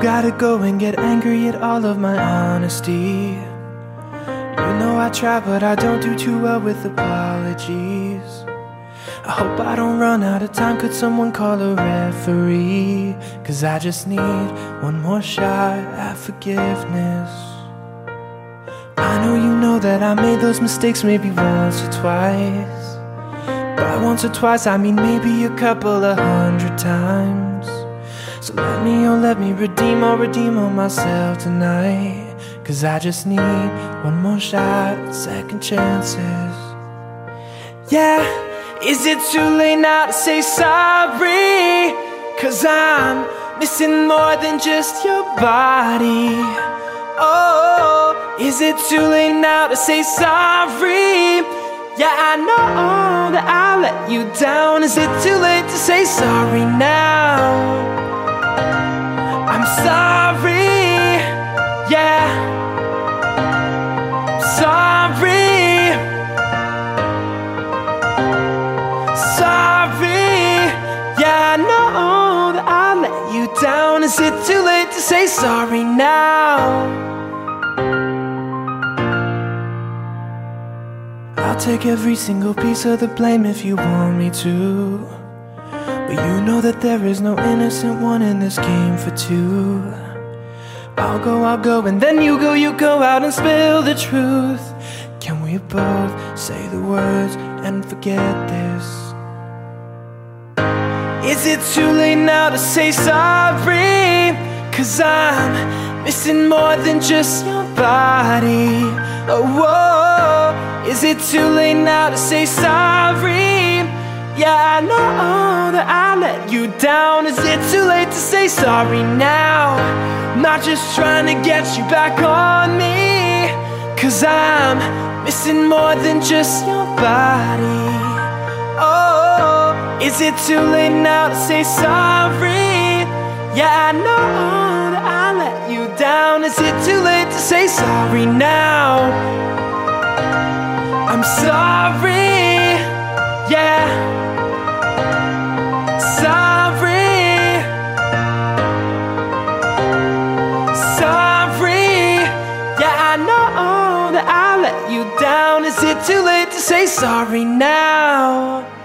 gotta go and get angry at all of my honesty. You know I try, but I don't do too well with apologies. I hope I don't run out of time. Could someone call a referee? Cause I just need one more shot at forgiveness. I know you know that I made those mistakes maybe once or twice. By once or twice, I mean maybe a couple of hundred times. So let me, oh, let me redeem, oh, redeem on myself tonight. Cause I just need one more shot second chances. Yeah, is it too late now to say sorry? Cause I'm missing more than just your body. Oh, is it too late now to say sorry? Yeah, I know that I let you down. Is it too late to say sorry now? Sorry, yeah. Sorry, sorry, yeah. I know that I let you down. Is it too late to say sorry now? I'll take every single piece of the blame if you want me to. But you know that there is no innocent one in this game for two. I'll go, I'll go, and then you go, you go out and spill the truth. Can we both say the words and forget this? Is it too late now to say sorry? Cause I'm missing more than just your body. Oh, whoa. Is it too late now to say sorry? Yeah, I know that I let you down. Is it too late to say sorry now? Not just trying to get you back on me. Cause I'm missing more than just your body. Oh, is it too late now to say sorry? Yeah, I know that I let you down. Is it too late to say sorry now? I'm sorry, yeah. Let you down. Is it too late to say sorry now?